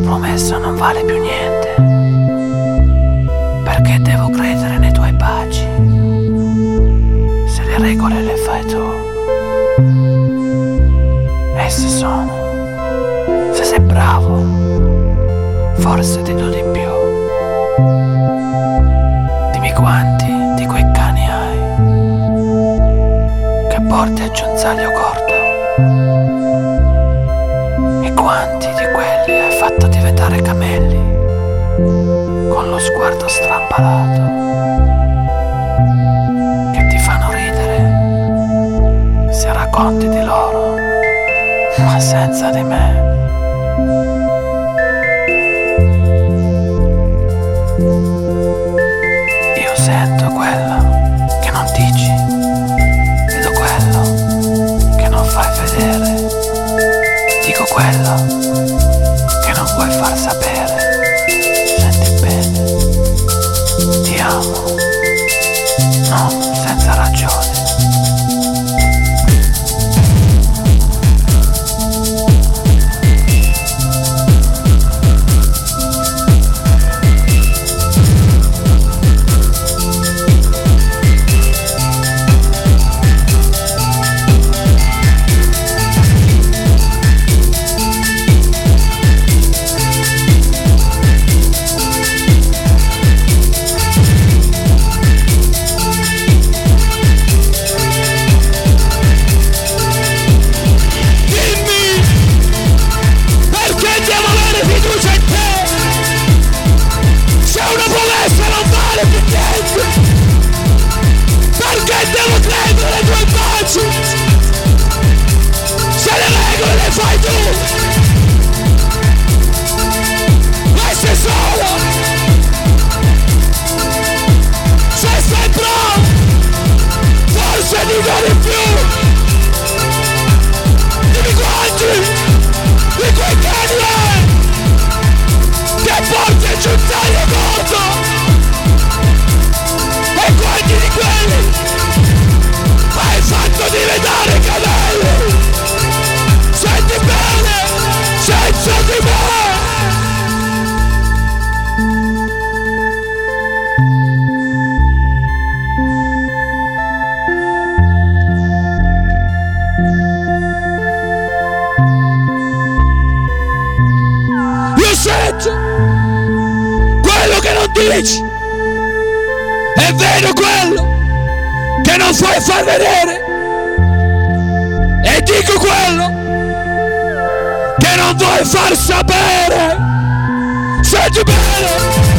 promessa non vale più niente. Perché devo credere nei tuoi baci? Se le regole le fai tu. Esse sono. Se sei bravo, forse ti do di più. Dimmi quanti di quei cani hai che porti a Giunzaglio Corto. Diventare camelli con lo sguardo strampalato che ti fanno ridere se racconti di loro, ma senza di me. Non senza ragione. Sento quello che non dici. È vero quello che non fai far vedere. E dico quello che non vuoi far sapere. Senti bene,